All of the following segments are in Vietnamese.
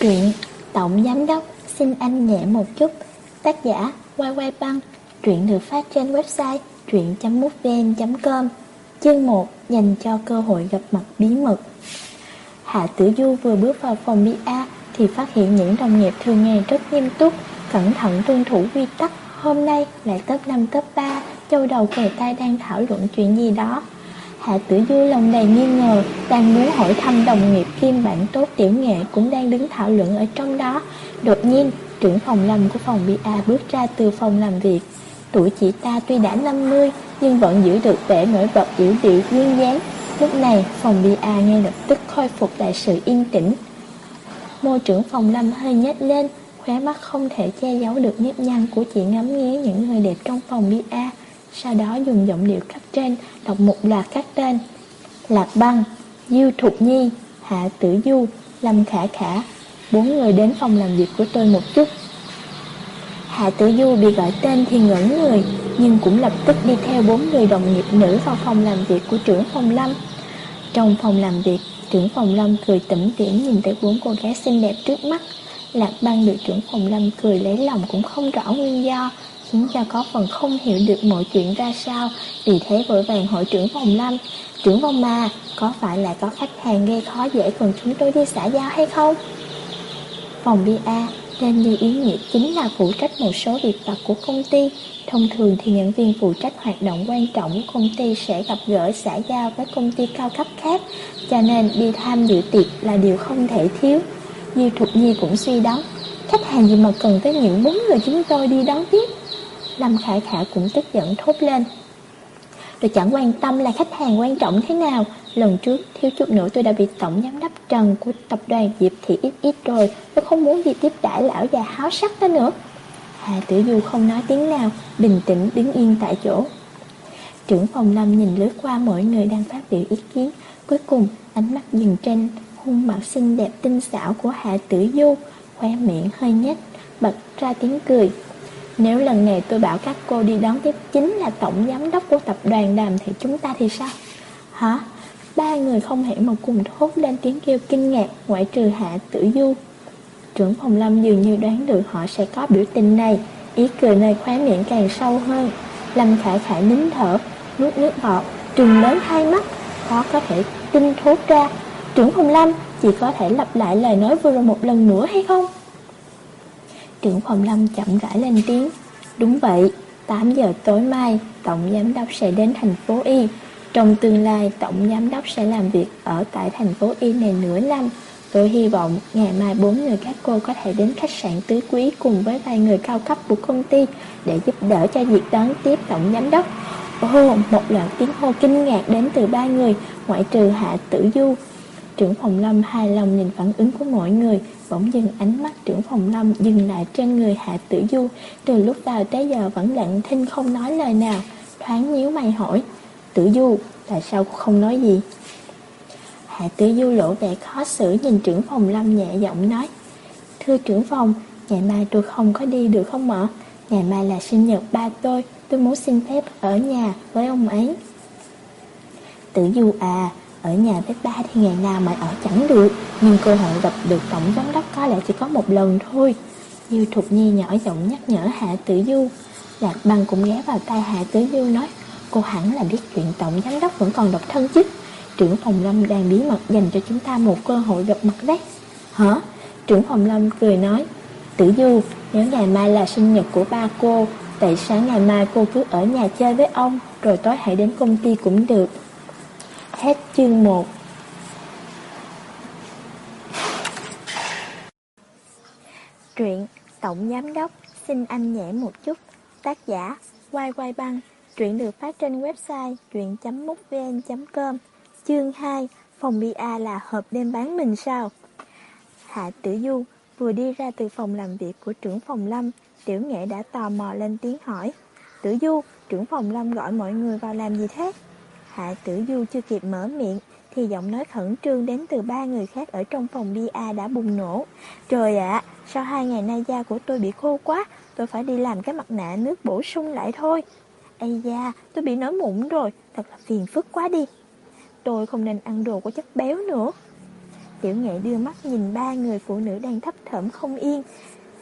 Truyện Tổng Giám Đốc xin anh nhẹ một chút Tác giả Quay Quay Băng Truyện được phát trên website truyện.mútvn.com Chương 1 dành cho cơ hội gặp mặt bí mật Hạ Tử Du vừa bước vào phòng BA thì phát hiện những đồng nghiệp thường ngày rất nghiêm túc, cẩn thận tuân thủ quy tắc. Hôm nay lại top 5 top 3, châu đầu kề tay đang thảo luận chuyện gì đó. Hạ Tử Du lòng đầy nghi ngờ, đang muốn hỏi thăm đồng nghiệp kim bản tốt tiểu nghệ cũng đang đứng thảo luận ở trong đó. Đột nhiên, trưởng phòng làm của phòng BA bước ra từ phòng làm việc. Tuổi chị ta tuy đã 50 nhưng vẫn giữ được vẻ nổi bật yếu điệu duyên dáng. Lúc này, phòng BA ngay lập tức khôi phục lại sự yên tĩnh. Môi trưởng phòng lâm hơi nhếch lên, khóe mắt không thể che giấu được nếp nhăn của chị ngắm nghía những người đẹp trong phòng BA. Sau đó dùng giọng điệu cấp trên đọc một loạt các tên. Lạc Băng, Diêu Thục Nhi, Hạ Tử Du, Lâm Khả Khả. Bốn người đến phòng làm việc của tôi một chút. Hạ Tử Du bị gọi tên thì ngẩn người Nhưng cũng lập tức đi theo bốn người đồng nghiệp nữ vào phòng làm việc của trưởng phòng Lâm. Trong phòng làm việc, trưởng phòng Lâm cười tủm tỉm nhìn tới bốn cô gái xinh đẹp trước mắt. Lạc băng được trưởng phòng Lâm cười lấy lòng cũng không rõ nguyên do khiến cho có phần không hiểu được mọi chuyện ra sao, vì thế vội vàng hỏi trưởng phòng Lâm, trưởng phòng ma, có phải là có khách hàng gây khó dễ cần chúng tôi đi xã giao hay không? Phòng BA tên như ý nghĩa chính là phụ trách một số việc vặt của công ty. Thông thường thì nhân viên phụ trách hoạt động quan trọng của công ty sẽ gặp gỡ xã giao với công ty cao cấp khác, cho nên đi tham dự tiệc là điều không thể thiếu. Như Thục Nhi cũng suy đoán, khách hàng gì mà cần tới những bốn người chúng tôi đi đón tiếp. Lâm Khải Khả cũng tức giận thốt lên. Tôi chẳng quan tâm là khách hàng quan trọng thế nào. Lần trước thiếu chút nữa tôi đã bị tổng giám đốc Trần của tập đoàn Diệp Thị ít ít rồi. Tôi không muốn gì tiếp đãi lão già háo sắc đó nữa. Hà Tử Du không nói tiếng nào, Bình tĩnh đứng yên tại chỗ. Trưởng phòng Lâm nhìn lướt qua mọi người đang phát biểu ý kiến. Cuối cùng, ánh mắt dừng trên khuôn mặt xinh đẹp tinh xảo của Hạ Tử Du Khoe miệng hơi nhếch, Bật ra tiếng cười nếu lần này tôi bảo các cô đi đón tiếp chính là tổng giám đốc của tập đoàn đàm thì chúng ta thì sao? Hả? Ba người không hẹn mà cùng thốt lên tiếng kêu kinh ngạc ngoại trừ hạ tử du. Trưởng phòng lâm dường như đoán được họ sẽ có biểu tình này, ý cười nơi khóe miệng càng sâu hơn. Lâm khải khải nín thở, nuốt nước bọt, trừng lớn hai mắt, khó có thể tin thốt ra. Trưởng phòng lâm chỉ có thể lặp lại lời nói vừa rồi một lần nữa hay không? Trưởng phòng lâm chậm rãi lên tiếng Đúng vậy, 8 giờ tối mai Tổng Giám đốc sẽ đến thành phố Y Trong tương lai Tổng Giám đốc sẽ làm việc ở tại thành phố Y này nửa năm Tôi hy vọng ngày mai bốn người các cô có thể đến khách sạn tứ quý cùng với vài người cao cấp của công ty để giúp đỡ cho việc đón tiếp tổng giám đốc. Ồ, một loạt tiếng hô kinh ngạc đến từ ba người, ngoại trừ Hạ Tử Du. Trưởng phòng Lâm hài lòng nhìn phản ứng của mọi người, Bỗng dừng ánh mắt trưởng phòng lâm dừng lại trên người Hạ Tử Du. Từ lúc vào tới giờ vẫn lặng thinh không nói lời nào. Thoáng nhíu mày hỏi, Tử Du, tại sao không nói gì? Hạ Tử Du lộ vẻ khó xử nhìn trưởng phòng lâm nhẹ giọng nói, Thưa trưởng phòng, Ngày mai tôi không có đi được không ạ? Ngày mai là sinh nhật ba tôi Tôi muốn xin phép ở nhà với ông ấy. Tử Du à ở nhà với ba thì ngày nào mà ở chẳng được Nhưng cơ hội gặp được tổng giám đốc có lẽ chỉ có một lần thôi. Như Thục Nhi nhỏ giọng nhắc nhở Hạ Tử Du Lạc băng cũng ghé vào tay Hạ Tử Du nói Cô hẳn là biết chuyện tổng giám đốc vẫn còn độc thân chứ? Trưởng phòng lâm đang bí mật dành cho chúng ta một cơ hội gặp mặt đấy. Hả? Trưởng phòng lâm cười nói Tử Du, nếu ngày mai là sinh nhật của ba cô Tại sáng ngày mai cô cứ ở nhà chơi với ông Rồi tối hãy đến công ty cũng được. Hết chương 1 Truyện Tổng Giám Đốc xin anh nhẹ một chút. Tác giả Quay Quay Băng. Truyện được phát trên website truyện.mútvn.com Chương 2 Phòng BA là hộp đêm bán mình sao? Hạ Tử Du vừa đi ra từ phòng làm việc của trưởng phòng Lâm. Tiểu Nghệ đã tò mò lên tiếng hỏi. Tử Du, trưởng phòng Lâm gọi mọi người vào làm gì thế? Hạ tử du chưa kịp mở miệng thì giọng nói khẩn trương đến từ ba người khác ở trong phòng bia đã bùng nổ. Trời ạ, sau hai ngày nay da của tôi bị khô quá, tôi phải đi làm cái mặt nạ nước bổ sung lại thôi. Ây da, tôi bị nổi mụn rồi, thật là phiền phức quá đi. Tôi không nên ăn đồ có chất béo nữa. Tiểu nghệ đưa mắt nhìn ba người phụ nữ đang thấp thởm không yên.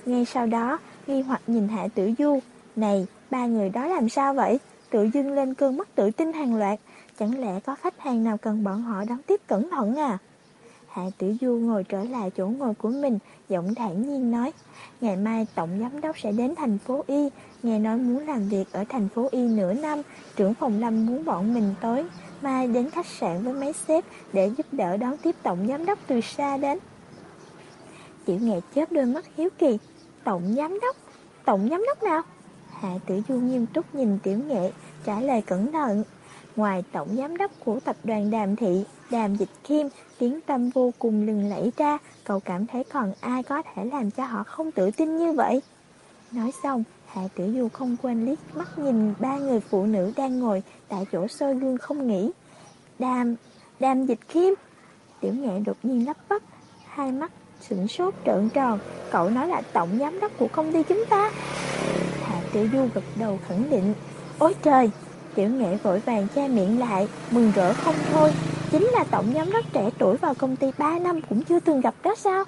Ngay sau đó, nghi hoặc nhìn Hạ Tử Du. Này, ba người đó làm sao vậy? Tự dưng lên cơn mất tự tin hàng loạt. Chẳng lẽ có khách hàng nào cần bọn họ đón tiếp cẩn thận à? Hạ Tử Du ngồi trở lại chỗ ngồi của mình, giọng thản nhiên nói. Ngày mai Tổng Giám Đốc sẽ đến thành phố Y, nghe nói muốn làm việc ở thành phố Y nửa năm, trưởng phòng Lâm muốn bọn mình tối mai đến khách sạn với mấy sếp để giúp đỡ đón tiếp Tổng Giám Đốc từ xa đến. Tiểu nghệ chớp đôi mắt hiếu kỳ. Tổng Giám Đốc? Tổng Giám Đốc nào? Hạ Tử Du nghiêm túc nhìn Tiểu nghệ, trả lời cẩn thận. Ngoài Tổng Giám Đốc của tập đoàn Đàm Thị, Đàm Dịch Kim, tiếng tâm vô cùng lừng lẫy ra, cậu cảm thấy còn ai có thể làm cho họ không tự tin như vậy. Nói xong, Hạ Tử Du không quên liếc mắt nhìn ba người phụ nữ đang ngồi tại chỗ soi gương không nghĩ. Đàm, đàm dịch kim. Tiểu nhẹ đột nhiên lắp bắp, hai mắt sửng sốt trợn tròn. Cậu nói là tổng giám đốc của công ty chúng ta. Hạ Tử Du gật đầu khẳng định. Ôi trời! Tiểu nghệ vội vàng che miệng lại, mừng rỡ không thôi. Chính là tổng giám đốc trẻ tuổi vào công ty 3 năm cũng chưa từng gặp đó sao?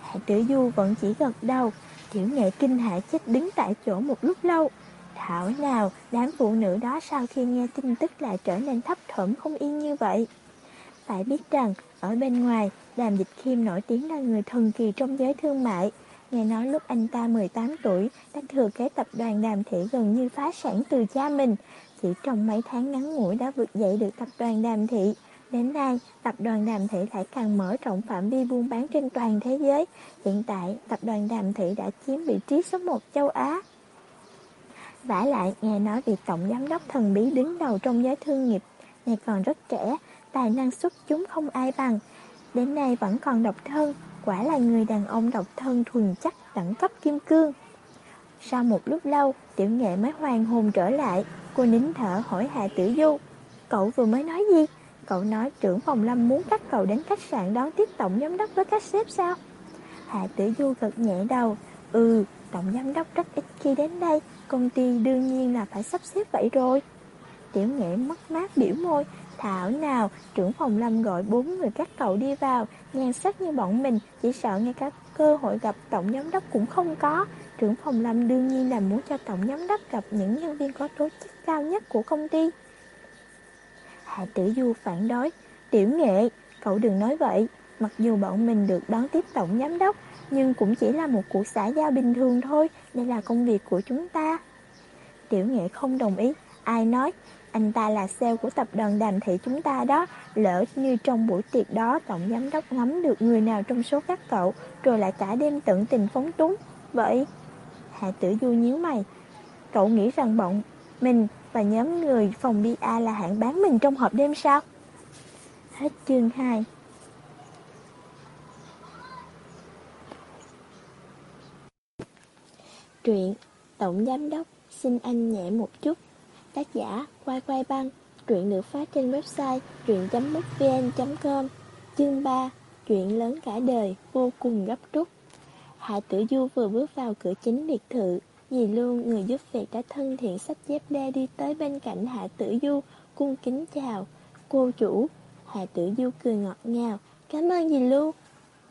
Hạ Tử Du vẫn chỉ gật đầu, Tiểu nghệ kinh hạ chết đứng tại chỗ một lúc lâu. Thảo nào, đám phụ nữ đó sau khi nghe tin tức lại trở nên thấp thỏm không yên như vậy. Phải biết rằng, ở bên ngoài, Đàm Dịch Khiêm nổi tiếng là người thần kỳ trong giới thương mại. Nghe nói lúc anh ta 18 tuổi, đã thừa kế tập đoàn Đàm Thị gần như phá sản từ cha mình. Chỉ trong mấy tháng ngắn ngủi đã vượt dậy được tập đoàn Đàm Thị. Đến nay, tập đoàn Đàm Thị lại càng mở rộng phạm vi buôn bán trên toàn thế giới. Hiện tại, tập đoàn Đàm Thị đã chiếm vị trí số 1 châu Á. vả lại, nghe nói vị tổng giám đốc thần bí đứng đầu trong giới thương nghiệp này còn rất trẻ, tài năng xuất chúng không ai bằng. Đến nay vẫn còn độc thân, quả là người đàn ông độc thân thuần chắc đẳng cấp kim cương. Sau một lúc lâu, tiểu nghệ mới hoàn hồn trở lại, cô nín thở hỏi Hạ Tử Du. Cậu vừa mới nói gì? Cậu nói trưởng phòng lâm muốn các cậu đến khách sạn đón tiếp tổng giám đốc với các sếp sao? Hạ tử du gật nhẹ đầu. Ừ, tổng giám đốc rất ít khi đến đây, công ty đương nhiên là phải sắp xếp vậy rồi. Tiểu nghệ mất mát biểu môi. Thảo nào, trưởng phòng lâm gọi bốn người các cậu đi vào, nhan sắc như bọn mình, chỉ sợ ngay cả cơ hội gặp tổng giám đốc cũng không có. Trưởng phòng lâm đương nhiên là muốn cho tổng giám đốc gặp những nhân viên có tố chất cao nhất của công ty. Hạ Tử Du phản đối, tiểu nghệ, cậu đừng nói vậy, mặc dù bọn mình được đón tiếp tổng giám đốc, nhưng cũng chỉ là một cuộc xã giao bình thường thôi, đây là công việc của chúng ta. Tiểu nghệ không đồng ý, ai nói, anh ta là sale của tập đoàn đàm thị chúng ta đó, lỡ như trong buổi tiệc đó tổng giám đốc ngắm được người nào trong số các cậu, rồi lại cả đêm tận tình phóng túng. Vậy, Hạ Tử Du nhíu mày, cậu nghĩ rằng bọn mình và nhóm người phòng BA là hạng bán mình trong hộp đêm sao? Hết chương 2 Truyện Tổng Giám Đốc xin anh nhẹ một chút Tác giả Quay Quay Băng Truyện được phát trên website truyện.mútvn.com Chương 3 Chuyện lớn cả đời vô cùng gấp rút Hạ Tử Du vừa bước vào cửa chính biệt thự Dì luôn người giúp việc đã thân thiện sách dép đe đi tới bên cạnh Hạ Tử Du, cung kính chào. Cô chủ, Hạ Tử Du cười ngọt ngào, cảm ơn dì Lưu.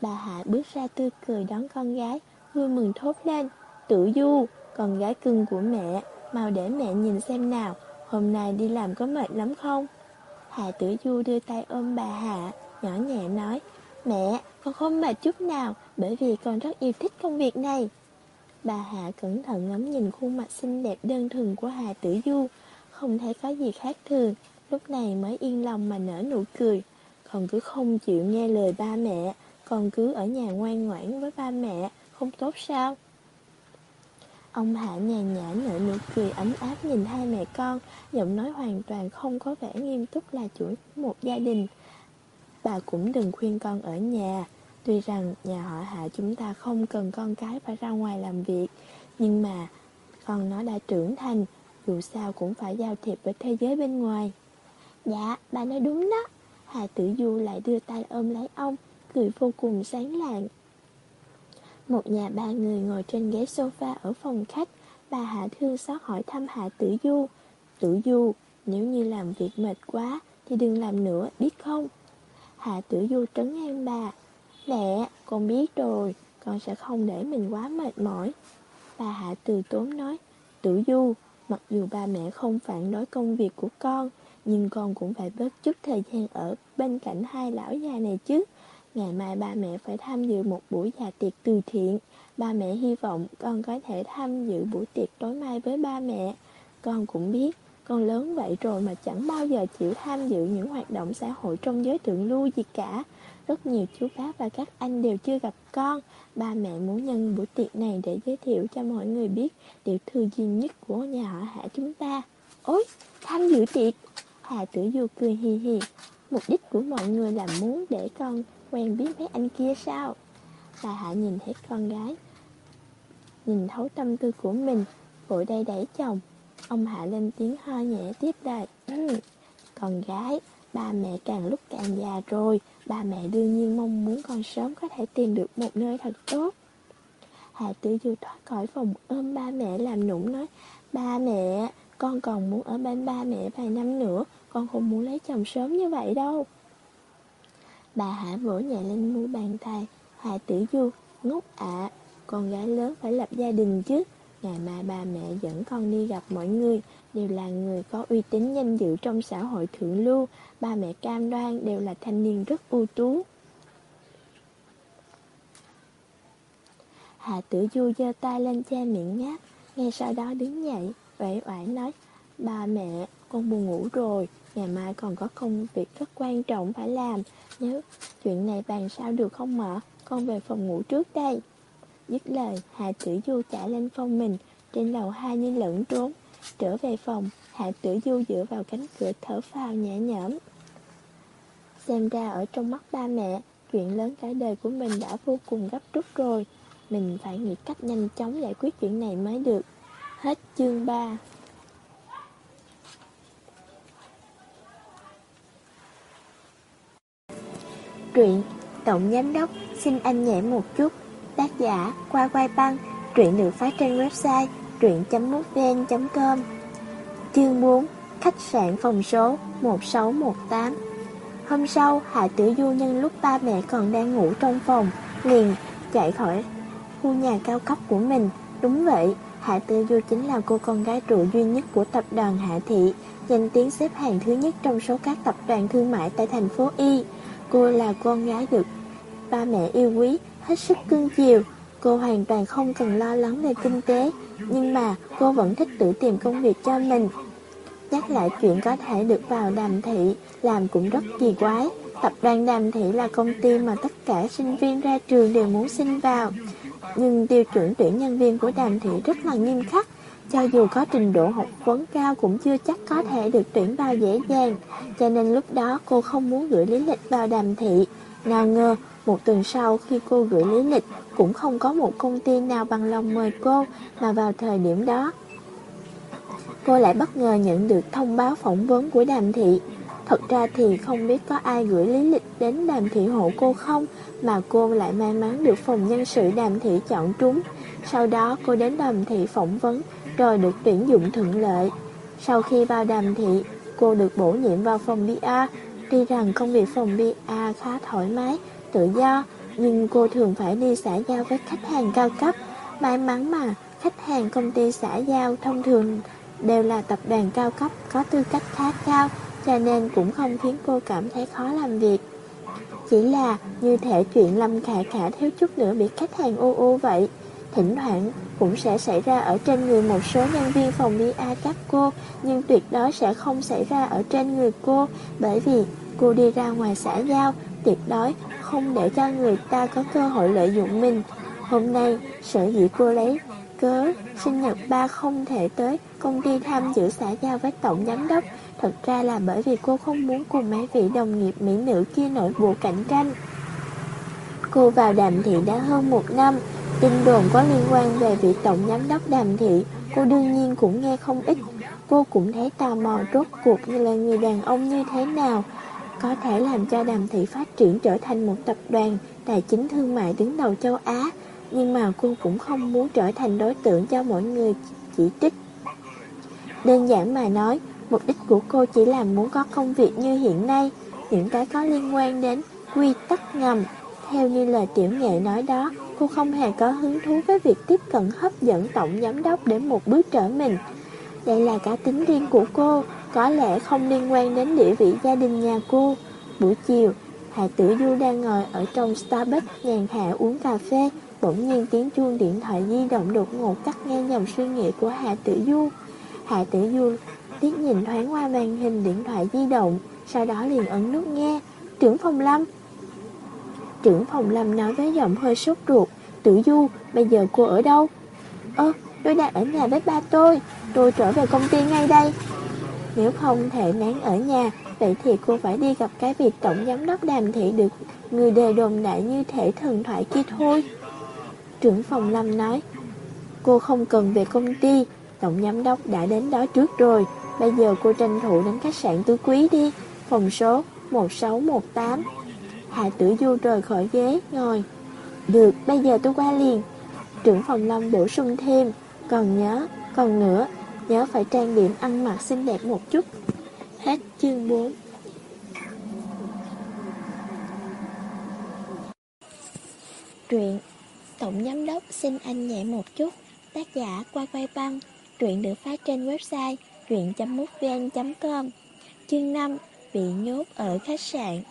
Bà Hạ bước ra tươi cười đón con gái, vui mừng thốt lên. Tử Du, con gái cưng của mẹ, mau để mẹ nhìn xem nào, hôm nay đi làm có mệt lắm không? Hạ Tử Du đưa tay ôm bà Hạ, nhỏ nhẹ nói, mẹ, con không mệt chút nào, bởi vì con rất yêu thích công việc này. Bà Hạ cẩn thận ngắm nhìn khuôn mặt xinh đẹp đơn thuần của Hà Tử Du, không thấy có gì khác thường, lúc này mới yên lòng mà nở nụ cười. Còn cứ không chịu nghe lời ba mẹ, còn cứ ở nhà ngoan ngoãn với ba mẹ, không tốt sao? Ông Hạ nhàn nhã nở nụ cười ấm áp nhìn hai mẹ con, giọng nói hoàn toàn không có vẻ nghiêm túc là chủ một gia đình. Bà cũng đừng khuyên con ở nhà, Tuy rằng nhà họ hạ chúng ta không cần con cái phải ra ngoài làm việc, nhưng mà con nó đã trưởng thành, dù sao cũng phải giao thiệp với thế giới bên ngoài. Dạ, bà nói đúng đó. Hà Tử Du lại đưa tay ôm lấy ông, cười vô cùng sáng lạng. Một nhà ba người ngồi trên ghế sofa ở phòng khách, bà Hạ thương xót hỏi thăm Hạ Tử Du. Tử Du, nếu như làm việc mệt quá thì đừng làm nữa, biết không? Hạ Tử Du trấn an bà, Mẹ, con biết rồi, con sẽ không để mình quá mệt mỏi. Bà Hạ từ tốn nói, Tử Du, mặc dù ba mẹ không phản đối công việc của con, nhưng con cũng phải bớt chút thời gian ở bên cạnh hai lão già này chứ. Ngày mai ba mẹ phải tham dự một buổi dạ tiệc từ thiện. Ba mẹ hy vọng con có thể tham dự buổi tiệc tối mai với ba mẹ. Con cũng biết, con lớn vậy rồi mà chẳng bao giờ chịu tham dự những hoạt động xã hội trong giới thượng lưu gì cả. Rất nhiều chú bác và các anh đều chưa gặp con. Ba mẹ muốn nhân buổi tiệc này để giới thiệu cho mọi người biết tiểu thư duy nhất của nhà họ Hạ chúng ta. Ôi, tham dự tiệc! Hà Tử Du cười hì hì. Mục đích của mọi người là muốn để con quen biết mấy anh kia sao? Bà Hạ nhìn thấy con gái, nhìn thấu tâm tư của mình, vội đây đẩy chồng. Ông Hạ lên tiếng ho nhẹ tiếp đời. Con gái, ba mẹ càng lúc càng già rồi, ba mẹ đương nhiên mong muốn con sớm có thể tìm được một nơi thật tốt. Hà Tử Du thoát khỏi phòng ôm ba mẹ làm nũng nói, ba mẹ, con còn muốn ở bên ba mẹ vài năm nữa, con không muốn lấy chồng sớm như vậy đâu. Bà Hạ vỗ nhẹ lên mu bàn tay, Hà Tử Du, ngốc ạ, con gái lớn phải lập gia đình chứ. Ngày mai ba mẹ dẫn con đi gặp mọi người, đều là người có uy tín danh dự trong xã hội thượng lưu, ba mẹ cam đoan đều là thanh niên rất ưu tú. Hà Tử Du giơ tay lên che miệng ngáp, ngay sau đó đứng dậy, uể oải nói, ba mẹ, con buồn ngủ rồi, ngày mai còn có công việc rất quan trọng phải làm, nếu chuyện này bàn sao được không mở, con về phòng ngủ trước đây. Dứt lời, Hạ Tử Du chạy lên phòng mình, trên lầu hai như lẫn trốn. Trở về phòng, Hạ Tử Du dựa vào cánh cửa thở phào nhẹ nhõm. Xem ra ở trong mắt ba mẹ, chuyện lớn cả đời của mình đã vô cùng gấp rút rồi. Mình phải nghĩ cách nhanh chóng giải quyết chuyện này mới được. Hết chương 3 Truyện. Tổng Giám Đốc xin anh nhảy một chút. Tác giả Qua Quay Băng. Truyện được phát trên website truyện.mútvn.com Chương 4 Khách sạn phòng số 1618 Hôm sau, Hạ Tử Du nhân lúc ba mẹ còn đang ngủ trong phòng Liền chạy khỏi khu nhà cao cấp của mình. Đúng vậy, Hạ Tử Du chính là cô con gái trụ duy nhất của tập đoàn Hạ Thị Danh tiếng xếp hàng thứ nhất trong số các tập đoàn thương mại tại thành phố Y. Cô là con gái được ba mẹ yêu quý, hết sức cưng chiều. Cô hoàn toàn không cần lo lắng về kinh tế, nhưng mà cô vẫn thích tự tìm công việc cho mình. Nhắc lại chuyện có thể được vào đàm thị, làm cũng rất kỳ quái. Tập đoàn đàm thị là công ty mà tất cả sinh viên ra trường đều muốn xin vào. Nhưng tiêu chuẩn tuyển nhân viên của đàm thị rất là nghiêm khắc. Cho dù có trình độ học vấn cao cũng chưa chắc có thể được tuyển vào dễ dàng. Cho nên lúc đó cô không muốn gửi lý lịch vào đàm thị. Nào ngờ, một tuần sau khi cô gửi lý lịch, cũng không có một công ty nào bằng lòng mời cô, mà vào thời điểm đó. Cô lại bất ngờ nhận được thông báo phỏng vấn của đàm thị. Thật ra thì không biết có ai gửi lý lịch đến đàm thị hộ cô không, mà cô lại may mắn được phòng nhân sự đàm thị chọn trúng. Sau đó cô đến đàm thị phỏng vấn, rồi được tuyển dụng thuận lợi. Sau khi vào đàm thị, cô được bổ nhiệm vào phòng BA. Tuy rằng công việc phòng BA khá thoải mái, tự do, nhưng cô thường phải đi xã giao với khách hàng cao cấp. May mắn mà, khách hàng công ty xã giao thông thường đều là tập đoàn cao cấp có tư cách khá cao, cho nên cũng không khiến cô cảm thấy khó làm việc. Chỉ là như thể chuyện Lâm Khả Khả thiếu chút nữa bị khách hàng ô ô vậy. Thỉnh thoảng cũng sẽ xảy ra ở trên người một số nhân viên phòng BA các cô, nhưng tuyệt đối sẽ không xảy ra ở trên người cô, bởi vì cô đi ra ngoài xã giao, tuyệt đối không để cho người ta có cơ hội lợi dụng mình. Hôm nay, sở dĩ cô lấy cớ sinh nhật ba không thể tới công ty tham dự xã giao với tổng giám đốc, thật ra là bởi vì cô không muốn cùng mấy vị đồng nghiệp mỹ nữ kia nội bộ cạnh tranh. Cô vào đàm thị đã hơn một năm, Tin đồn có liên quan về vị tổng giám đốc đàm thị, cô đương nhiên cũng nghe không ít. Cô cũng thấy tò mò rốt cuộc như là người đàn ông như thế nào, có thể làm cho đàm thị phát triển trở thành một tập đoàn tài chính thương mại đứng đầu châu Á. Nhưng mà cô cũng không muốn trở thành đối tượng cho mọi người chỉ trích. Đơn giản mà nói, mục đích của cô chỉ là muốn có công việc như hiện nay, những cái có liên quan đến quy tắc ngầm theo như lời tiểu nghệ nói đó, cô không hề có hứng thú với việc tiếp cận hấp dẫn tổng giám đốc để một bước trở mình. Đây là cả tính riêng của cô, có lẽ không liên quan đến địa vị gia đình nhà cô. Buổi chiều, Hạ Tử Du đang ngồi ở trong Starbucks nhàn hạ uống cà phê, bỗng nhiên tiếng chuông điện thoại di động đột ngột cắt ngang dòng suy nghĩ của Hạ Tử Du. Hạ Tử Du liếc nhìn thoáng qua màn hình điện thoại di động, sau đó liền ấn nút nghe. Trưởng phòng Lâm. Trưởng phòng Lâm nói với giọng hơi sốt ruột, Tử Du, bây giờ cô ở đâu? Ơ, tôi đang ở nhà với ba tôi, tôi trở về công ty ngay đây. Nếu không thể nán ở nhà, vậy thì cô phải đi gặp cái việc tổng giám đốc đàm thị được người đề đồn đại như thể thần thoại kia thôi. Trưởng phòng Lâm nói, cô không cần về công ty, tổng giám đốc đã đến đó trước rồi, bây giờ cô tranh thủ đến khách sạn tứ quý đi, phòng số 1618. Hạ tử du rời khỏi ghế, ngồi. Được, bây giờ tôi qua liền. Trưởng phòng Lâm bổ sung thêm, còn nhớ, còn nữa, nhớ phải trang điểm ăn mặc xinh đẹp một chút. Hết chương 4 Truyện Tổng Giám đốc xin anh nhẹ một chút Tác giả Quay Quay Băng Truyện được phát trên website truyện.mútvn.com Chương 5 Bị nhốt ở khách sạn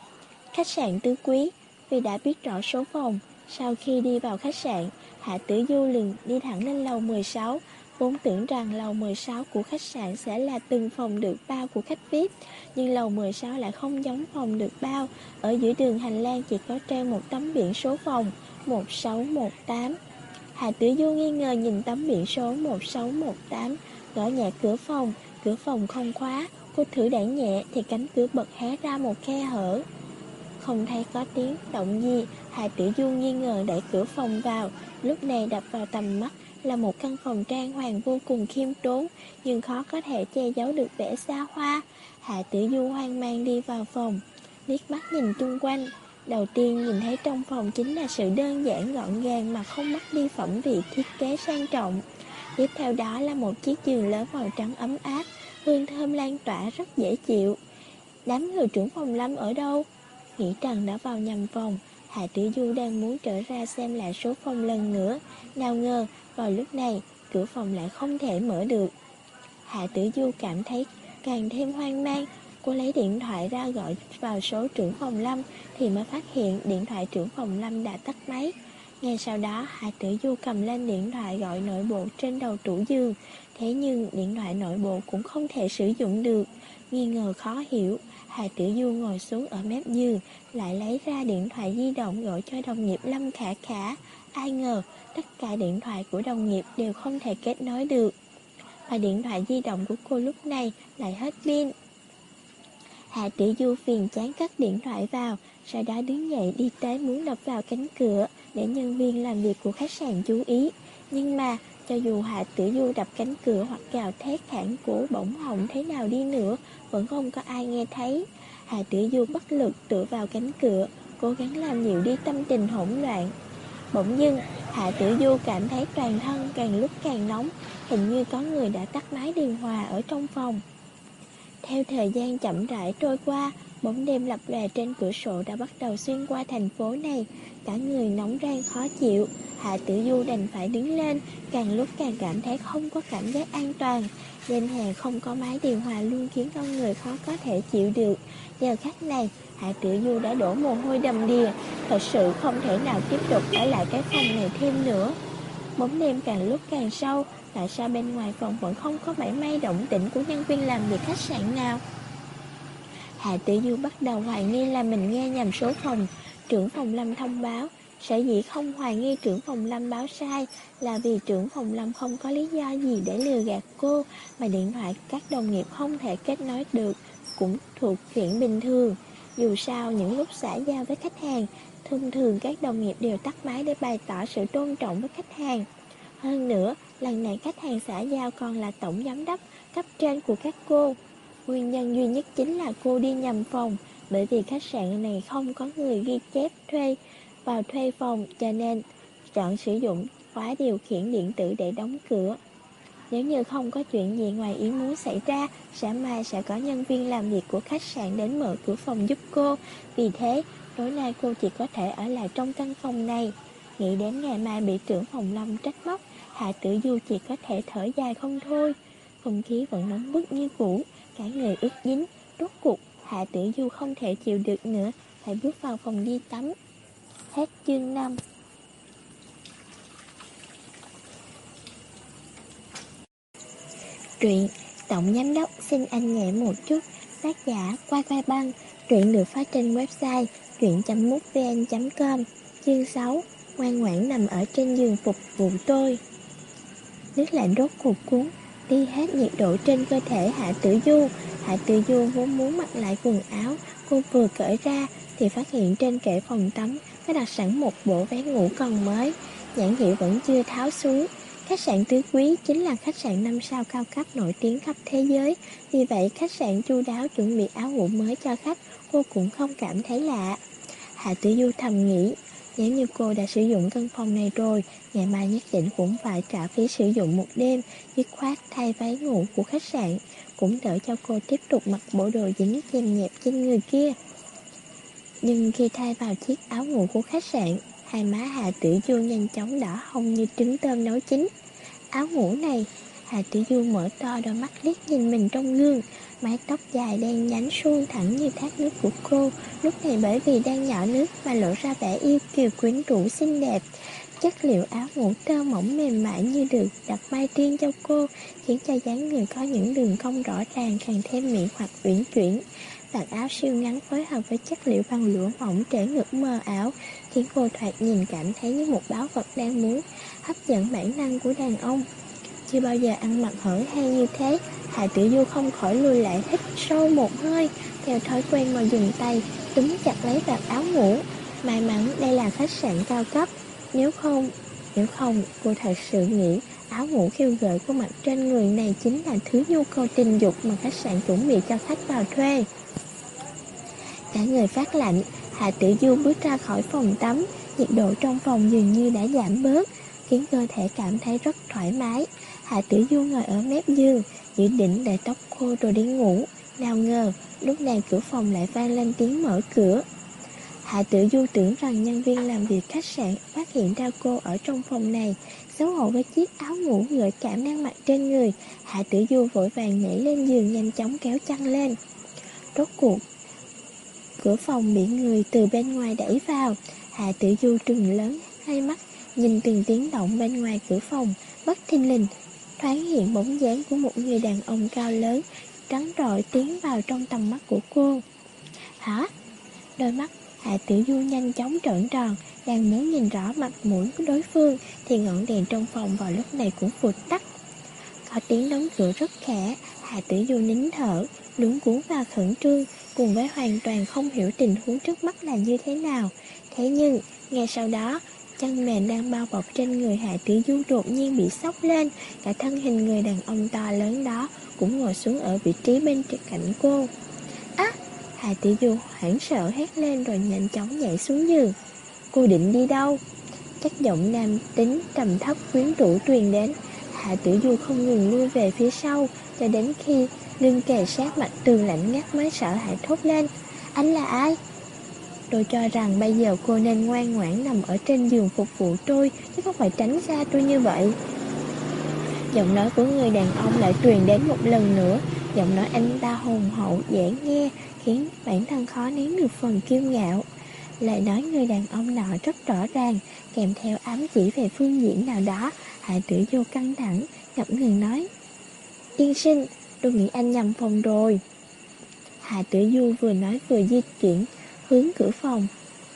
Khách sạn Tứ Quý Vì đã biết rõ số phòng Sau khi đi vào khách sạn Hạ Tử Du liền đi thẳng lên lầu 16 Vốn tưởng rằng lầu 16 của khách sạn sẽ là từng phòng được bao của khách VIP, nhưng lầu 16 lại không giống phòng được bao. Ở giữa đường hành lang chỉ có treo một tấm biển số phòng 1618. Hà Tử Du nghi ngờ nhìn tấm biển số 1618, gõ nhẹ cửa phòng, cửa phòng không khóa. Cô thử đẩy nhẹ thì cánh cửa bật hé ra một khe hở. Không thấy có tiếng động gì, Hà Tử Du nghi ngờ đẩy cửa phòng vào, lúc này đập vào tầm mắt là một căn phòng trang hoàng vô cùng khiêm tốn, nhưng khó có thể che giấu được vẻ xa hoa. Hạ tử du hoang mang đi vào phòng, liếc mắt nhìn chung quanh. Đầu tiên nhìn thấy trong phòng chính là sự đơn giản gọn gàng mà không mất đi phẩm vị thiết kế sang trọng. Tiếp theo đó là một chiếc giường lớn màu trắng ấm áp, hương thơm lan tỏa rất dễ chịu. Đám người trưởng phòng lâm ở đâu? Nghĩ Trần đã vào nhầm phòng, Hạ Tử Du đang muốn trở ra xem lại số phòng lần nữa. Nào ngờ, vào lúc này, cửa phòng lại không thể mở được. Hạ Tử Du cảm thấy càng thêm hoang mang. Cô lấy điện thoại ra gọi vào số trưởng phòng Lâm thì mới phát hiện điện thoại trưởng phòng Lâm đã tắt máy. Ngay sau đó, Hạ Tử Du cầm lên điện thoại gọi nội bộ trên đầu tủ giường. Thế nhưng điện thoại nội bộ cũng không thể sử dụng được. Nghi ngờ khó hiểu, hà tiểu Du ngồi xuống ở mép giường, lại lấy ra điện thoại di động gọi cho đồng nghiệp Lâm Khả Khả. Ai ngờ, tất cả điện thoại của đồng nghiệp đều không thể kết nối được. Và điện thoại di động của cô lúc này lại hết pin. Hạ Tử Du phiền chán cắt điện thoại vào, sau đó đứng dậy đi tới muốn đập vào cánh cửa để nhân viên làm việc của khách sạn chú ý. Nhưng mà, cho dù Hạ Tử Du đập cánh cửa hoặc gào thét khản cổ bỗng hồng thế nào đi nữa, vẫn không có ai nghe thấy. Hạ Tử Du bất lực tựa vào cánh cửa, cố gắng làm dịu đi tâm tình hỗn loạn. Bỗng dưng, Hạ Tử Du cảm thấy toàn thân càng lúc càng nóng, hình như có người đã tắt máy điều hòa ở trong phòng. Theo thời gian chậm rãi trôi qua, bóng đêm lập lòe trên cửa sổ đã bắt đầu xuyên qua thành phố này, cả người nóng rang khó chịu. Hạ Tử Du đành phải đứng lên, càng lúc càng cảm thấy không có cảm giác an toàn. Đêm hè không có máy điều hòa luôn khiến con người khó có thể chịu được. Giờ khắc này, Hạ Tử Du đã đổ mồ hôi đầm đìa, thật sự không thể nào tiếp tục ở lại cái phòng này thêm nữa. Bóng đêm càng lúc càng sâu, tại sao bên ngoài phòng vẫn không có mảy may động tĩnh của nhân viên làm việc khách sạn nào? Hạ Tử Du bắt đầu hoài nghi là mình nghe nhầm số phòng, trưởng phòng Lâm thông báo. Sở dĩ không hoài nghi trưởng phòng Lâm báo sai là vì trưởng phòng Lâm không có lý do gì để lừa gạt cô, mà điện thoại các đồng nghiệp không thể kết nối được, cũng thuộc chuyện bình thường. Dù sao, những lúc xã giao với khách hàng, thông thường các đồng nghiệp đều tắt máy để bày tỏ sự tôn trọng với khách hàng. Hơn nữa, lần này khách hàng xã giao còn là tổng giám đốc cấp trên của các cô. Nguyên nhân duy nhất chính là cô đi nhầm phòng, bởi vì khách sạn này không có người ghi chép thuê vào thuê phòng cho nên chọn sử dụng khóa điều khiển điện tử để đóng cửa. Nếu như không có chuyện gì ngoài ý muốn xảy ra, sáng mai sẽ có nhân viên làm việc của khách sạn đến mở cửa phòng giúp cô. Vì thế, tối nay cô chỉ có thể ở lại trong căn phòng này. Nghĩ đến ngày mai bị trưởng phòng lâm trách móc, Hạ Tử Du chỉ có thể thở dài không thôi. Không khí vẫn nóng bức như cũ, cả người ướt dính. Rốt cuộc, Hạ Tử Du không thể chịu được nữa, phải bước vào phòng đi tắm. Hết chương 5 Truyện Tổng Giám Đốc xin anh nhẹ một chút Tác giả Quay Quay Băng Truyện được phát trên website truyện.mútvn.com Chương 6 Ngoan ngoãn nằm ở trên giường phục vụ tôi Nước lạnh rốt cuộc cuốn Đi hết nhiệt độ trên cơ thể Hạ Tử Du. Hạ Tử Du vốn muốn mặc lại quần áo. Cô vừa cởi ra Thì phát hiện trên kệ phòng tắm Có đặt sẵn một bộ váy ngủ còn mới. Nhãn hiệu vẫn chưa tháo xuống. Khách sạn Tứ Quý chính là khách sạn 5 sao cao cấp nổi tiếng khắp thế giới. Vì vậy, khách sạn chu đáo chuẩn bị áo ngủ mới cho khách, cô cũng không cảm thấy lạ. Hạ Tử Du thầm nghĩ, nếu như cô đã sử dụng căn phòng này rồi, ngày mai nhất định cũng phải trả phí sử dụng một đêm, dứt khoát thay váy ngủ của khách sạn, cũng đỡ cho cô tiếp tục mặc bộ đồ dính chèm nhẹp trên người kia. Nhưng khi thay vào chiếc áo ngủ của khách sạn, hai má Hà Tử Du nhanh chóng đỏ hồng như trứng tôm nấu chín. Áo ngủ này, Hà Tử Du mở to đôi mắt liếc nhìn mình trong gương, mái tóc dài đen nhánh suôn thẳng như thác nước của cô, lúc này bởi vì đang nhỏ nước mà lộ ra vẻ yêu kiều quyến rũ xinh đẹp. Chất liệu áo ngủ tơ mỏng mềm mại như được đặt mai riêng cho cô, khiến cho dáng người có những đường cong rõ ràng càng thêm miệng hoặc uyển chuyển. Vạt áo siêu ngắn phối hợp với chất liệu bằng lụa mỏng trễ ngực mờ ảo, khiến cô thoạt nhìn cảm thấy như một báo vật đang muốn hấp dẫn bản năng của đàn ông. Chưa bao giờ ăn mặc hở hay như thế, Hạ Tử Du không khỏi lùi lại hít sâu một hơi, theo thói quen mà dùng tay, túm chặt lấy vạt áo ngủ. May mắn đây là khách sạn cao cấp, nếu không, nếu không, cô thật sự nghĩ áo ngủ khiêu gợi của mặt trên người này chính là thứ nhu cầu tình dục mà khách sạn chuẩn bị cho khách vào thuê. Cả người phát lạnh, Hạ Tử Du bước ra khỏi phòng tắm, nhiệt độ trong phòng dường như đã giảm bớt, khiến cơ thể cảm thấy rất thoải mái. Hạ Tử Du ngồi ở mép giường, dự định để tóc khô rồi đi ngủ. Nào ngờ, lúc này cửa phòng lại vang lên tiếng mở cửa. Hạ Tử Du tưởng rằng nhân viên làm việc khách sạn phát hiện ra cô ở trong phòng này, xấu hổ với chiếc áo ngủ gợi cảm đang mặc trên người. Hạ Tử Du vội vàng nhảy lên giường nhanh chóng kéo chăn lên. Rốt cuộc, cửa phòng bị người từ bên ngoài đẩy vào. Hạ Tử Du trừng lớn hai mắt, nhìn từng tiếng động bên ngoài cửa phòng, bất thình lình. Thoáng hiện bóng dáng của một người đàn ông cao lớn, trắng rọi tiến vào trong tầm mắt của cô. Hả? Đôi mắt Hạ Tử Du nhanh chóng trợn tròn, đang muốn nhìn rõ mặt mũi của đối phương, thì ngọn đèn trong phòng vào lúc này cũng vụt tắt. Có tiếng đóng cửa rất khẽ, Hạ Tử Du nín thở, luống cuốn và khẩn trương, cùng với hoàn toàn không hiểu tình huống trước mắt là như thế nào. Thế nhưng, ngay sau đó, chân mền đang bao bọc trên người Hạ Tử Du đột nhiên bị sốc lên, cả thân hình người đàn ông to lớn đó cũng ngồi xuống ở vị trí bên cạnh cô. Á! Hạ Tử Du hoảng sợ hét lên rồi nhanh chóng nhảy xuống giường. Cô định đi đâu? Chắc giọng nam tính trầm thấp quyến rũ truyền đến. Hạ Tử Du không ngừng lui về phía sau, cho đến khi lưng kề sát mặt tường lạnh ngắt mới sợ hãi thốt lên. Anh là ai? Tôi cho rằng bây giờ cô nên ngoan ngoãn nằm ở trên giường phục vụ tôi, chứ không phải tránh xa tôi như vậy. Giọng nói của người đàn ông lại truyền đến một lần nữa, giọng nói anh ta hùng hậu, dễ nghe, khiến bản thân khó nén được phần kiêu ngạo. lại nói người đàn ông nọ rất rõ ràng, kèm theo ám chỉ về phương diện nào đó, Hạ tử vô căng thẳng, ngập ngừng nói. Tiên sinh, tôi nghĩ anh nhầm phòng rồi. Hạ tử du vừa nói vừa di chuyển, hướng cửa phòng.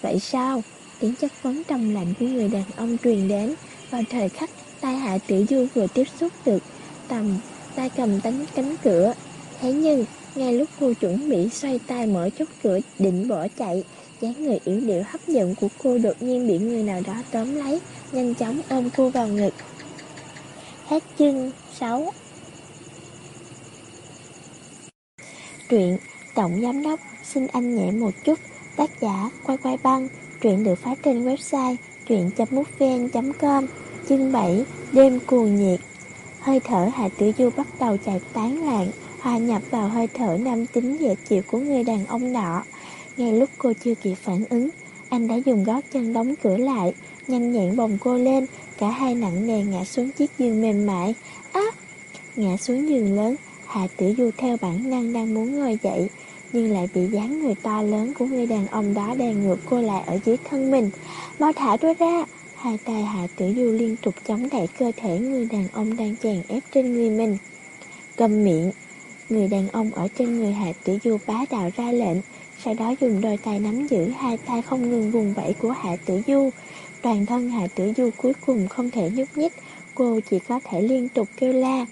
Vậy sao? Tiếng chất vấn trầm lạnh của người đàn ông truyền đến. Vào thời khắc tay hạ tiểu du vừa tiếp xúc được tầm tay cầm tánh cánh cửa. Thế nhưng, ngay lúc cô chuẩn bị xoay tay mở chốt cửa định bỏ chạy, dáng người yếu điệu hấp dẫn của cô đột nhiên bị người nào đó tóm lấy, nhanh chóng ôm cô vào ngực. Hết chương 6 Truyện Tổng Giám Đốc xin anh nhẹ một chút Tác giả Quay Quay Băng Truyện được phát trên website truyện.mútvn.com Chương 7 Đêm cuồng nhiệt Hơi thở Hạ Tử Du bắt đầu chạy tán loạn, hòa nhập vào hơi thở nam tính dễ chịu của người đàn ông nọ. Ngay lúc cô chưa kịp phản ứng, anh đã dùng gót chân đóng cửa lại, nhanh nhẹn bồng cô lên, cả hai nặng nề ngã xuống chiếc giường mềm mại. Á! ngã xuống giường lớn, Hạ Tử Du theo bản năng đang muốn ngồi dậy, nhưng lại bị dáng người to lớn của người đàn ông đó đè ngược cô lại ở dưới thân mình. Mau thả tôi ra! Hai tay Hạ Tử Du liên tục chống đẩy cơ thể người đàn ông đang chèn ép trên người mình. Cầm miệng! Người đàn ông ở trên người Hạ Tử Du bá đạo ra lệnh, sau đó dùng đôi tay nắm giữ hai tay không ngừng vùng vẫy của Hạ Tử Du. Toàn thân Hạ Tử Du cuối cùng không thể nhúc nhích, cô chỉ có thể liên tục kêu la.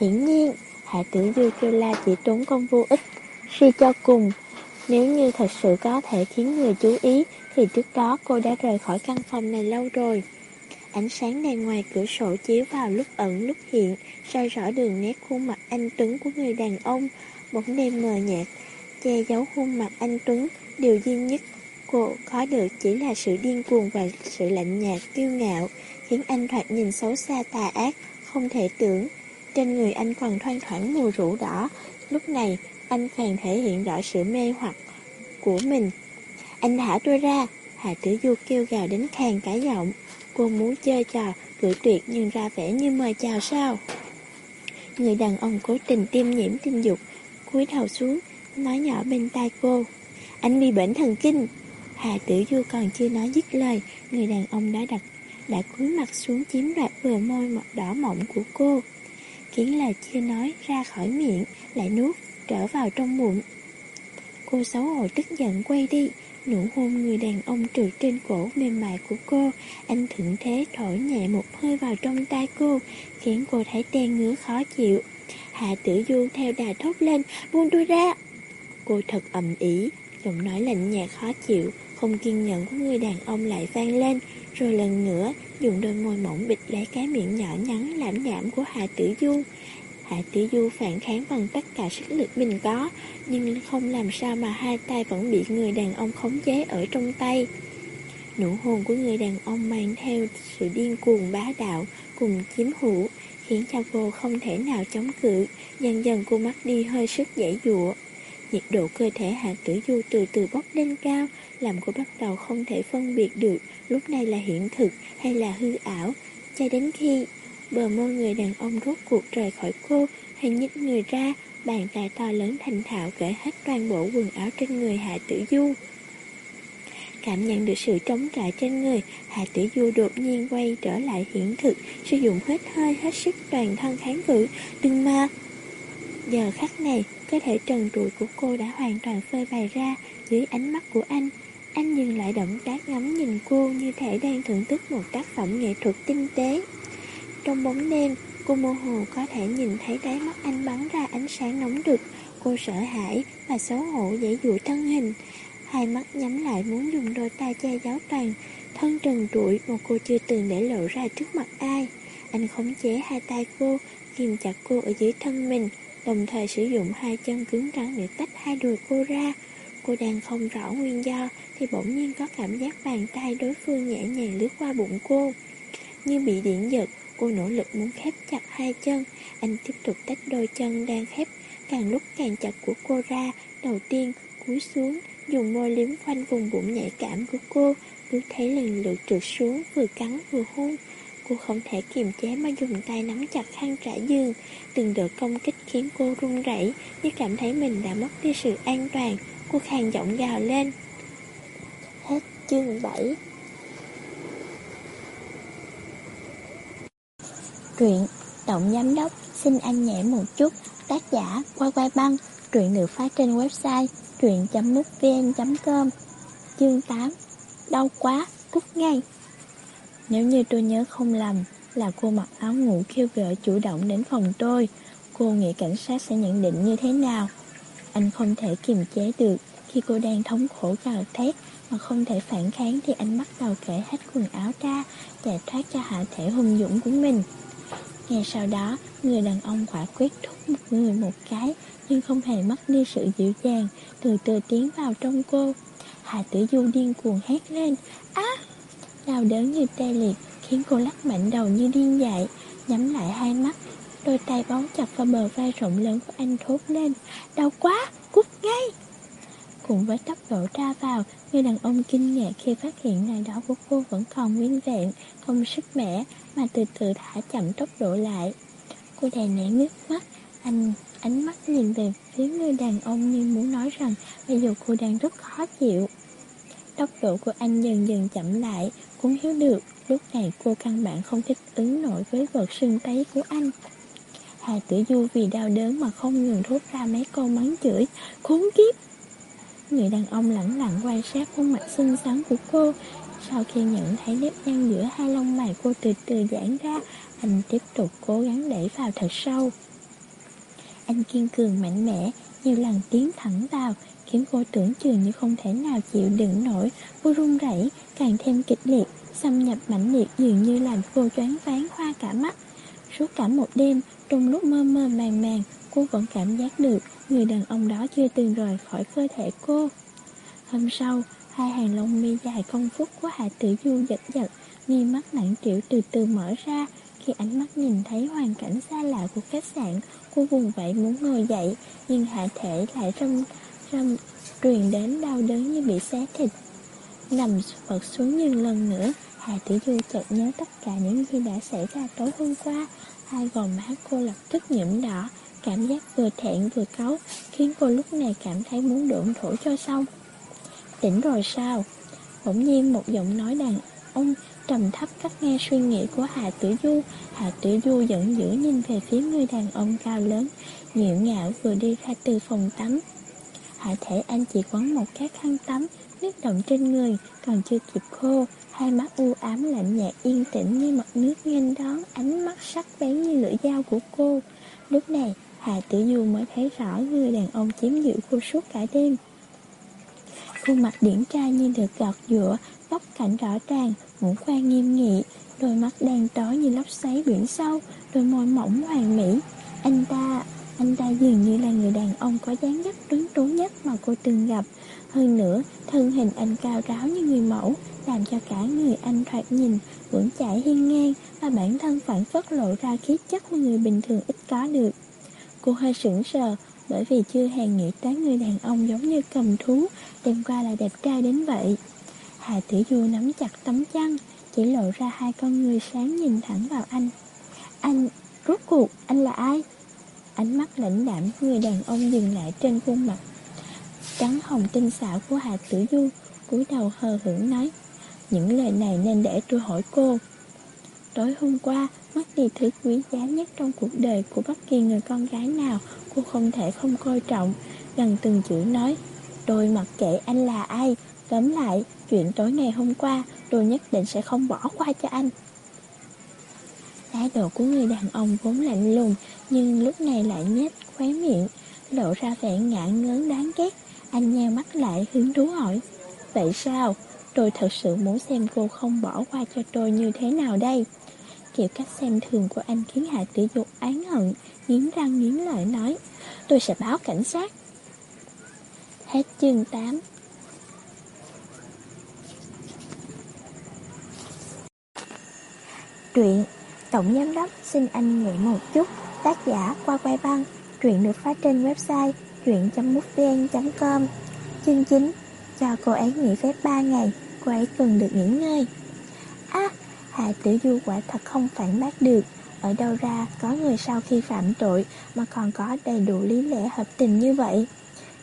Hiển nhiên, Hạ Tử Du kêu la chỉ tốn công vô ích. Suy cho cùng, nếu như thật sự có thể khiến người chú ý, thì trước đó cô đã rời khỏi căn phòng này lâu rồi. Ánh sáng đèn ngoài cửa sổ chiếu vào lúc ẩn lúc hiện, soi rõ đường nét khuôn mặt anh Tuấn của người đàn ông, bóng đêm mờ nhạt, che giấu khuôn mặt anh Tuấn, điều duy nhất cô có được chỉ là sự điên cuồng và sự lạnh nhạt kiêu ngạo, khiến anh thoạt nhìn xấu xa tà ác, không thể tưởng. Trên người anh còn thoang thoảng mùi rượu đỏ, lúc này anh càng thể hiện rõ sự mê hoặc của mình. Anh thả tôi ra, Hà Tử Du kêu gào đến khàn cả giọng. Cô muốn chơi trò, cử tuyệt nhưng ra vẻ như mời chào sao. Người đàn ông cố tình tiêm nhiễm tình dục, cúi đầu xuống, nói nhỏ bên tai cô. Anh bị bệnh thần kinh. Hà Tử Du còn chưa nói dứt lời, người đàn ông đã đặt đã cúi mặt xuống chiếm đoạt bờ môi đỏ mọng của cô. Khiến là chưa nói ra khỏi miệng, lại nuốt trở vào trong bụng. Cô xấu hổ tức giận quay đi, nụ hôn người đàn ông trượt trên cổ mềm mại của cô. Anh thượng thế thổi nhẹ một hơi vào trong tay cô, khiến cô thấy tê ngứa khó chịu. Hạ tử du theo đà thốt lên, buông tôi ra. Cô thật ầm ĩ, giọng nói lạnh nhạt khó chịu, không kiên nhẫn của người đàn ông lại vang lên, rồi lần nữa dùng đôi môi mỏng bịch lấy cái miệng nhỏ nhắn lãm nhảm của Hạ Tử Du. Hạ Tử Du phản kháng bằng tất cả sức lực mình có, nhưng không làm sao mà hai tay vẫn bị người đàn ông khống chế ở trong tay. Nụ hôn của người đàn ông mang theo sự điên cuồng bá đạo cùng chiếm hữu, khiến cho cô không thể nào chống cự, dần dần cô mất đi hơi sức dãy dụa. Nhiệt độ cơ thể Hạ Tử Du từ từ bốc lên cao, làm cô bắt đầu không thể phân biệt được lúc này là hiện thực hay là hư ảo, cho đến khi bờ môi người đàn ông rút cuộc rời khỏi cô, hay nhích người ra, bàn tay to lớn thành thạo gỡ hết toàn bộ quần áo trên người Hạ Tử Du. Cảm nhận được sự trống trải trên người, Hạ Tử Du đột nhiên quay trở lại hiện thực, sử dụng hết hơi hết sức toàn thân kháng cự, đừng mà. Giờ khắc này, cơ thể trần trụi của cô đã hoàn toàn phơi bày ra dưới ánh mắt của anh. Anh dừng lại động tác ngắm nhìn cô như thể đang thưởng thức một tác phẩm nghệ thuật tinh tế. Trong bóng đêm, cô mơ hồ có thể nhìn thấy đáy mắt anh bắn ra ánh sáng nóng rực. Cô sợ hãi và xấu hổ dãy dụi thân hình. Hai mắt nhắm lại muốn dùng đôi tay che giấu toàn thân trần trụi mà cô chưa từng để lộ ra trước mặt ai. Anh khống chế hai tay cô, kìm chặt cô ở dưới thân mình, đồng thời sử dụng hai chân cứng rắn để tách hai đùi cô ra. Cô đang không rõ nguyên do thì bỗng nhiên có cảm giác bàn tay đối phương nhẹ nhàng lướt qua bụng cô. Như bị điện giật, cô nỗ lực muốn khép chặt hai chân. Anh tiếp tục tách đôi chân đang khép càng lúc càng chặt của cô ra. Đầu tiên cúi xuống, dùng môi liếm quanh vùng bụng nhạy cảm của cô, cứ thấy lần lượt trượt xuống vừa cắn vừa hôn. Cô không thể kiềm chế mà dùng tay nắm chặt khăn trải giường. Từng đợt công kích khiến cô run rẩy, như cảm thấy mình đã mất đi sự an toàn. Cô khàn giọng gào lên. Hết chương 7 Truyện. Tổng Giám Đốc xin anh nhẹ một chút. Tác giả Quay Quay Băng. Truyện được phát trên website truyện.mútvn.com Chương 8 Đau quá, cút ngay. Nếu như tôi nhớ không lầm Là cô mặc áo ngủ kêu gợi chủ động đến phòng tôi. Cô nghĩ cảnh sát sẽ nhận định như thế nào? Anh không thể kiềm chế được Khi cô đang thống khổ gào thét Mà không thể phản kháng Thì anh bắt đầu cởi hết quần áo ra Để thoát cho hạ thể hung dũng của mình ngay sau đó, người đàn ông quả quyết thúc một người một cái, nhưng không hề mất đi sự dịu dàng, từ từ tiến vào trong cô. Hà tử du điên cuồng hét lên, á! đau đớn như tê liệt, khiến cô lắc mạnh đầu như điên dại, nhắm lại hai mắt, đôi tay bóng chặt vào bờ vai rộng lớn của anh thốt lên. Đau quá, cút ngay! Cùng với tốc độ ra vào, người đàn ông kinh ngạc khi phát hiện này đó của cô vẫn còn nguyên vẹn, không sức mẻ, mà từ từ thả chậm tốc độ lại. Cô đè nén nước mắt, anh ánh mắt nhìn về phía người đàn ông như muốn nói rằng bây giờ cô đang rất khó chịu. Tốc độ của anh dần dần chậm lại, cũng hiểu được lúc này cô căn bản không thích ứng nổi với vật sưng tấy của anh. Hà tử du vì đau đớn mà không ngừng thốt ra mấy câu mắng chửi, khốn kiếp. Người đàn ông lẳng lặng quan sát khuôn mặt xinh xắn của cô. Sau khi nhận thấy nếp nhăn giữa hai lông mày cô từ từ giãn ra, anh tiếp tục cố gắng đẩy vào thật sâu. Anh kiên cường mạnh mẽ, nhiều lần tiến thẳng vào, khiến cô tưởng chừng như không thể nào chịu đựng nổi. Cô run rẩy, càng thêm kịch liệt, xâm nhập mạnh liệt dường như làm cô choáng váng hoa cả mắt. Suốt cả một đêm, trong lúc mơ mơ màng màng, cô vẫn cảm giác được người đàn ông đó chưa từng rời khỏi cơ thể cô. Hôm sau, hai hàng lông mi dài công phúc của Hạ Tử Du giật giật, Nghi mắt nặng trĩu từ từ mở ra. Khi ánh mắt nhìn thấy hoàn cảnh xa lạ của khách sạn, cô vùng vẫy muốn ngồi dậy, nhưng hạ thể lại râm râm truyền đến đau đớn như bị xé thịt. Nằm vật xuống nhưng lần nữa, Hạ Tử Du chợt nhớ tất cả những gì đã xảy ra tối hôm qua. Hai gò má cô lập tức nhuộm đỏ, cảm giác vừa thẹn vừa cáu, khiến cô lúc này cảm thấy muốn đượm thổi cho xong. Tỉnh rồi sao? Bỗng nhiên một giọng nói đàn ông trầm thấp cắt nghe suy nghĩ của Hà Tử Du. Hà Tử Du giận dữ nhìn về phía người đàn ông cao lớn, nghiệu ngạo vừa đi ra từ phòng tắm. Hạ thể anh chỉ quấn một cái khăn tắm, nước động trên người, còn chưa kịp khô, hai mắt u ám lạnh nhạt yên tĩnh như mặt nước nghênh đón ánh mắt sắc bén như lưỡi dao của cô. Lúc này, Hà Tử Du mới thấy rõ người đàn ông chiếm giữ cô suốt cả đêm. Khuôn mặt điển trai như được gọt dũa, góc cạnh rõ ràng, ngũ quan nghiêm nghị, đôi mắt đen tối như lốc xoáy biển sâu, đôi môi mỏng hoàn mỹ. Anh ta, anh ta dường như là người đàn ông có dáng dấp tuấn tú nhất mà cô từng gặp. Hơn nữa, thân hình anh cao ráo như người mẫu, làm cho cả người anh thoạt nhìn, vững chãi hiên ngang và bản thân phản phất lộ ra khí chất của người bình thường ít có được. Cô hơi sững sờ, bởi vì chưa hề nghĩ tới người đàn ông giống như cầm thú, đêm qua là đẹp trai đến vậy. Hà Tử Du nắm chặt tấm chăn, chỉ lộ ra hai con người sáng nhìn thẳng vào anh. Anh, rốt cuộc, anh là ai? Ánh mắt lãnh đạm người đàn ông dừng lại trên khuôn mặt. Trắng hồng tinh xảo của Hà Tử Du, cúi đầu hờ hững nói. Những lời này nên để tôi hỏi cô. Tối hôm qua, mất đi thứ quý giá nhất trong cuộc đời của bất kỳ người con gái nào, cô không thể không coi trọng. Gần từng chữ nói, tôi mặc kệ anh là ai, tóm lại, chuyện tối ngày hôm qua, tôi nhất định sẽ không bỏ qua cho anh. Thái độ của người đàn ông vốn lạnh lùng, nhưng lúc này lại nhếch khóe miệng, lộ ra vẻ ngạn ngớn đáng ghét. Anh nheo mắt lại hứng thú hỏi, vậy sao? Tôi thật sự muốn xem cô không bỏ qua cho tôi như thế nào đây. Kiểu cách xem thường của anh khiến Hạ Tử Dục án hận, nghiến răng nghiến lợi nói, tôi sẽ báo cảnh sát. Hết chương 8 Truyện Tổng Giám Đốc xin anh nghỉ một chút Tác giả qua quay băng Truyện được phát trên website truyện.mútvn.com Chương 9 Cho cô ấy nghỉ phép 3 ngày Cô ấy cần được nghỉ ngơi. À Hạ Tử Du quả thật không phản bác được Ở đâu ra có người sau khi phạm tội Mà còn có đầy đủ lý lẽ hợp tình như vậy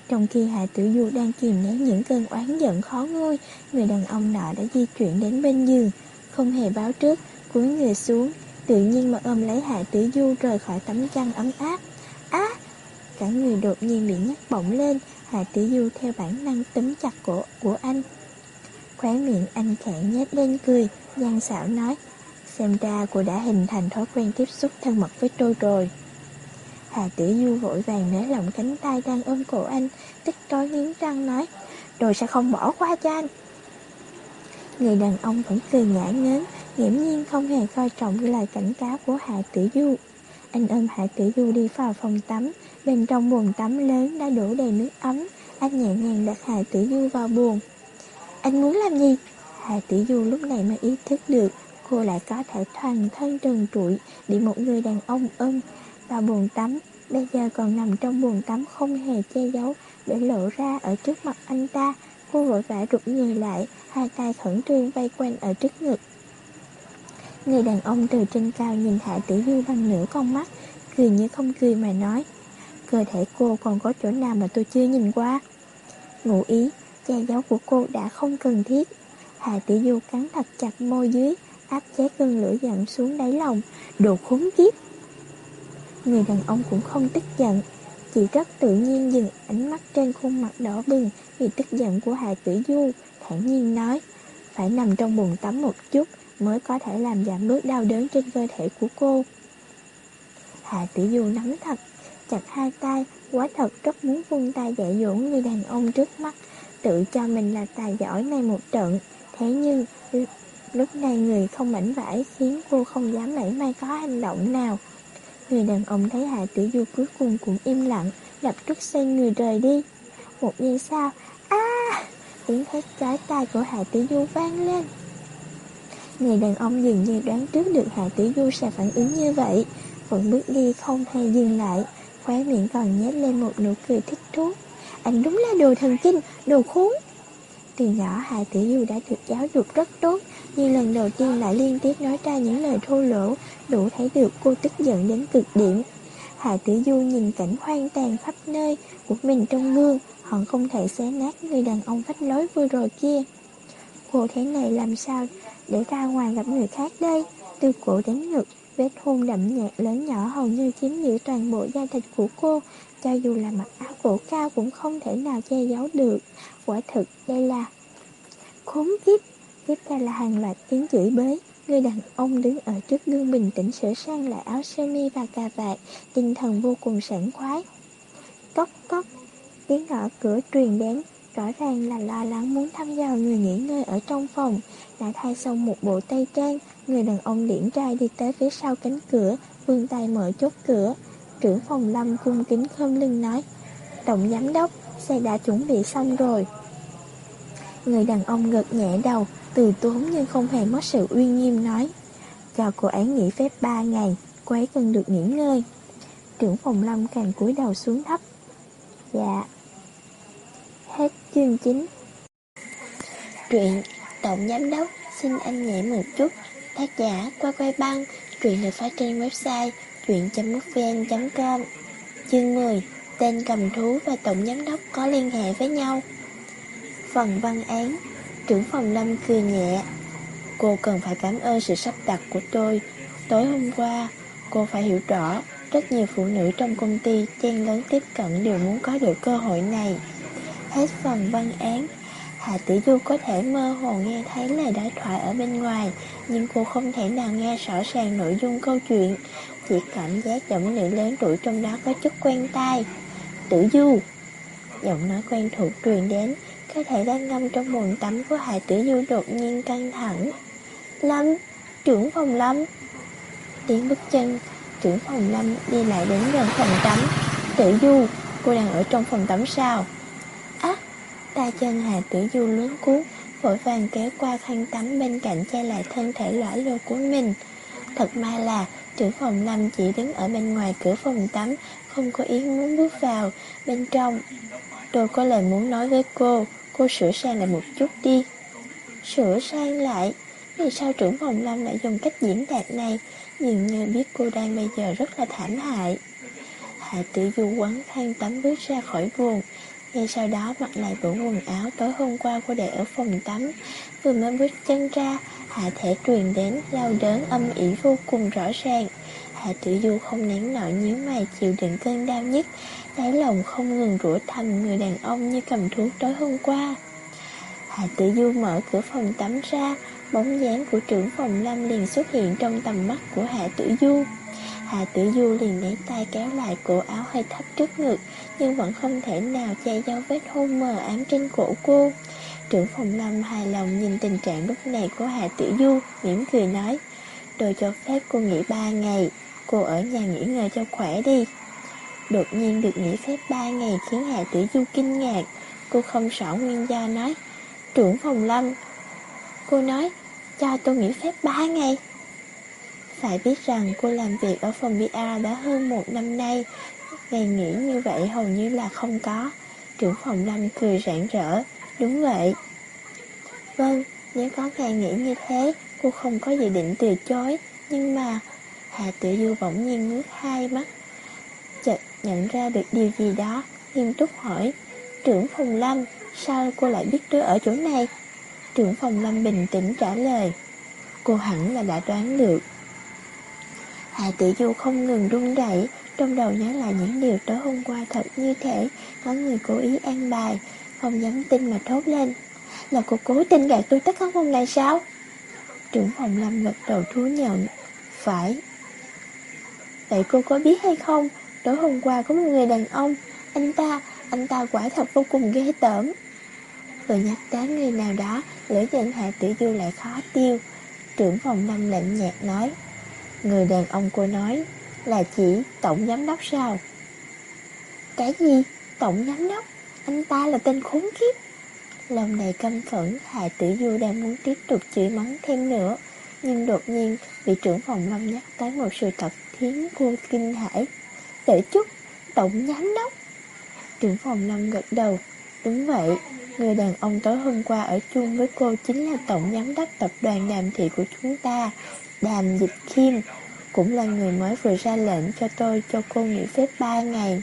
Trong khi Hạ Tử Du đang kìm nén những cơn oán giận khó nguôi Người đàn ông nọ đã di chuyển đến bên giường Không hề báo trước cúi người xuống, tự nhiên mà ôm lấy Hạ Tử Du rời khỏi tấm chăn ấm áp. Á! cả người đột nhiên bị nhắc bổng lên, Hạ Tử Du theo bản năng túm chặt cổ của anh. Khóe miệng anh khẽ nhếch lên cười, gian xảo nói, xem ra cô đã hình thành thói quen tiếp xúc thân mật với tôi rồi. Hà Tử Du vội vàng nới lỏng cánh tay đang ôm cổ anh, tích tối nghiến răng nói, rồi sẽ không bỏ qua cho anh. Người đàn ông vẫn cười ngã ngến, nghiễm nhiên không hề coi trọng lời cảnh cáo của Hạ Tử Du. Anh ôm Hạ Tử Du đi vào phòng tắm, bên trong buồng tắm lớn đã đổ đầy nước ấm, anh nhẹ nhàng đặt Hạ Tử Du vào buồng. Anh muốn làm gì? hà Tử Du lúc này mới ý thức được cô lại có thể toàn thân trần trụi bị một người đàn ông ôm. vào buồn tắm, bây giờ còn nằm trong buồn tắm không hề che giấu để lộ ra ở trước mặt anh ta. Cô vội vã rụt người lại, hai tay khẩn trương vây quanh ở trước ngực. Người đàn ông từ trên cao nhìn Hạ Tử Du bằng nửa con mắt, cười như không cười mà nói. Cơ thể cô còn có chỗ nào mà tôi chưa nhìn qua. Ngụ ý, che giấu của cô đã không cần thiết. hà Tử Du cắn thật chặt môi dưới, áp chế cơn lửa giận xuống đáy lòng, đồ khốn kiếp. Người đàn ông cũng không tức giận, chỉ rất tự nhiên dừng ánh mắt trên khuôn mặt đỏ bừng vì tức giận của hà Tử Du, thản nhiên nói, phải nằm trong bồn tắm một chút mới có thể làm giảm bớt đau đớn trên cơ thể của cô. Hạ Tử Du nắm thật, chặt hai tay, quá thật rất muốn vung tay dạy dỗ người đàn ông trước mắt, tự cho mình là tài giỏi này một trận. Thế nhưng, lúc này người không mảnh vải khiến cô không dám mảy may có hành động nào. Người đàn ông thấy Hạ Tử Du cuối cùng cũng im lặng, lập tức xoay người rời đi. Một giây sau, a tiếng thét trái tai của Hạ Tử Du vang lên. Người đàn ông dường như đoán trước được Hạ Tử Du sẽ phản ứng như vậy, vẫn bước đi không hề dừng lại, khóe miệng còn nhếch lên một nụ cười thích thú. Anh đúng là đồ thần kinh, đồ khốn. Từ nhỏ Hạ Tử Du đã được giáo dục rất tốt, nhưng lần đầu tiên lại liên tiếp nói ra những lời thô lỗ, đủ thấy được cô tức giận đến cực điểm. Hạ Tử Du nhìn cảnh hoang tàn khắp nơi của mình trong gương, hận không thể xé nát người đàn ông vách lối vừa rồi kia. Cô thế này làm sao để ra ngoài gặp người khác đây? Từ cổ đến ngực, vết hôn đậm nhạt lớn nhỏ hầu như chiếm giữ toàn bộ da thịt của cô, cho dù là mặc áo cổ cao cũng không thể nào che giấu được. Quả thực đây là khốn kiếp. Tiếp theo là hàng loạt tiếng chửi bới. Người đàn ông đứng ở trước gương bình tĩnh sửa sang lại áo sơ mi và cà vạt, tinh thần vô cùng sảng khoái. Cốc cốc, tiếng gõ cửa truyền đến, rõ ràng là lo lắng muốn thăm dò người nghỉ ngơi ở trong phòng. Đã thay xong một bộ tây trang, người đàn ông điển trai đi tới phía sau cánh cửa, vươn tay mở chốt cửa. Trưởng phòng lâm cung kính khom lưng nói, Tổng giám đốc, xe đã chuẩn bị xong rồi. Người đàn ông gật nhẹ đầu, từ tốn nhưng không hề mất sự uy nghiêm nói. Cho cô ấy nghỉ phép 3 ngày, cô ấy cần được nghỉ ngơi. Trưởng phòng lâm càng cúi đầu xuống thấp. Dạ. Hết chương 9 Truyện Tổng Giám Đốc xin anh nhẹ một chút Tác giả qua quay băng Truyện được phát trên website truyện.mútvn.com Chương 10 Tên cầm thú và Tổng Giám Đốc có liên hệ với nhau. Phần văn án, Trưởng phòng Lâm cười nhẹ. Cô cần phải cảm ơn sự sắp đặt của tôi. Tối hôm qua, Cô phải hiểu rõ, Rất nhiều phụ nữ trong công ty chen lớn tiếp cận đều muốn có được cơ hội này. Hết phần văn án Hạ Tử Du có thể mơ hồ nghe thấy lời đối thoại ở bên ngoài, Nhưng cô không thể nào nghe rõ ràng nội dung câu chuyện. Chỉ cảm giác giọng nữ lớn tuổi trong đó có chút quen tai. Tử Du. Giọng nói quen thuộc truyền đến Cơ thể đang ngâm trong bồn tắm của Hải Tử Du đột nhiên căng thẳng. Lâm, trưởng phòng Lâm. Tiếng bước chân Trưởng phòng Lâm đi lại đến gần phòng tắm. Tử Du, cô đang ở trong phòng tắm sao? Á, tay chân Hà Tử Du lướn cuốn Vội vàng kéo qua khăn tắm bên cạnh che lại thân thể lõa lồ của mình. Thật may là trưởng phòng Lâm chỉ đứng ở bên ngoài cửa phòng tắm, Không có ý muốn bước vào. Bên trong, Tôi có lời muốn nói với cô. Cô sửa sang lại một chút đi. Sửa sang lại? Vì sao trưởng phòng Lâm lại dùng cách diễn đạt này? Dường như biết cô đang bây giờ rất là thảm hại. Hạ tử du quấn khăn tắm bước ra khỏi buồn Ngay sau đó, mặc lại bộ quần áo tối hôm qua cô để ở phòng tắm. Vừa mới bước chân ra Hạ thể truyền đến, đau đớn, âm ỉ vô cùng rõ ràng. Hạ tử du không nén nổi nhíu mày, chịu đựng cơn đau nhất Đáy lòng không ngừng rủa thầm, người đàn ông như cầm thuốc tối hôm qua. Hạ tử du mở cửa phòng tắm ra, Bóng dáng của trưởng phòng lâm liền xuất hiện trong tầm mắt của Hạ tử du. Hạ tử du liền lấy tay kéo lại cổ áo hơi thấp trước ngực, Nhưng vẫn không thể nào che giấu vết hôn mờ ám trên cổ cô. Trưởng phòng lâm hài lòng nhìn tình trạng lúc này của hà tử du mỉm cười nói Tôi cho phép cô nghỉ ba ngày Cô ở nhà nghỉ ngơi cho khỏe đi Đột nhiên được nghỉ phép 3 ngày khiến hà Tử Du kinh ngạc. Cô không rõ nguyên do nói. Trưởng phòng lâm. Cô nói, cho tôi nghỉ phép 3 ngày. Phải biết rằng cô làm việc ở phòng PR đã hơn một năm nay, ngày nghỉ như vậy hầu như là không có. Trưởng phòng Lâm cười rạng rỡ, đúng vậy. Vâng, nếu có càng nghĩ như thế, cô không có dự định từ chối, nhưng mà... Hà Tử Du bỗng nhiên ngước hai mắt, chợt nhận ra được điều gì đó, nghiêm túc hỏi, trưởng phòng Lâm, sao cô lại biết tôi ở chỗ này? Trưởng phòng Lâm bình tĩnh trả lời, cô hẳn là đã đoán được. Hà Tử Du không ngừng run rẩy, trong đầu nhớ lại những điều tối hôm qua thật như thể có người cố ý an bài, không dám tin mà thốt lên. Là cô cố tình gạt tôi tất cả hôm nay sao? Trưởng phòng Lâm gật đầu thú nhận. Phải. Vậy cô có biết hay không, tối hôm qua có một người đàn ông, anh ta, anh ta quả thật vô cùng ghê tởm. Vừa nhắc đến người nào đó, lưỡi danh hạ tử du lại khó tiêu. Trưởng phòng Lâm lạnh nhạt nói. Người đàn ông cô nói là chỉ tổng giám đốc sao? Cái gì? Tổng giám đốc? Anh ta là tên khốn kiếp. Lòng đầy căm phẫn, Hạ Tử Du đang muốn tiếp tục chửi mắng thêm nữa. Nhưng đột nhiên, vị trưởng phòng lâm nhắc tới một sự thật khiến cô kinh hãi. Để chút, tổng giám đốc. Trưởng phòng lâm gật đầu. Đúng vậy, người đàn ông tối hôm qua ở chung với cô chính là tổng giám đốc tập đoàn đàm thị của chúng ta, Đàm Dịch Khiêm cũng là người mới vừa ra lệnh cho tôi cho cô nghỉ phép 3 ngày.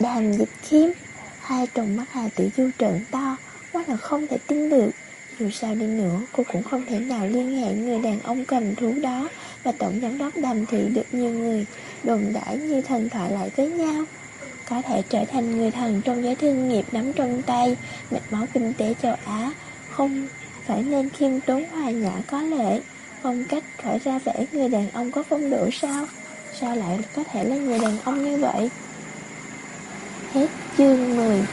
Đàm Dịch Khiêm, hai tròng mắt Hà Tử Du trợn to, quá là không thể tin được. Dù sao đi nữa, cô cũng không thể nào liên hệ người đàn ông cầm thú đó và tổng giám đốc đàm thị được nhiều người đồn đãi như thần thoại lại với nhau. Có thể trở thành người thần trong giới thương nghiệp nắm trong tay, mạch máu kinh tế châu Á, không phải nên khiêm tốn hòa nhã có lệ, phong cách phải ra vẻ người đàn ông có phong độ sao? Sao lại có thể là người đàn ông như vậy? Hết chương 10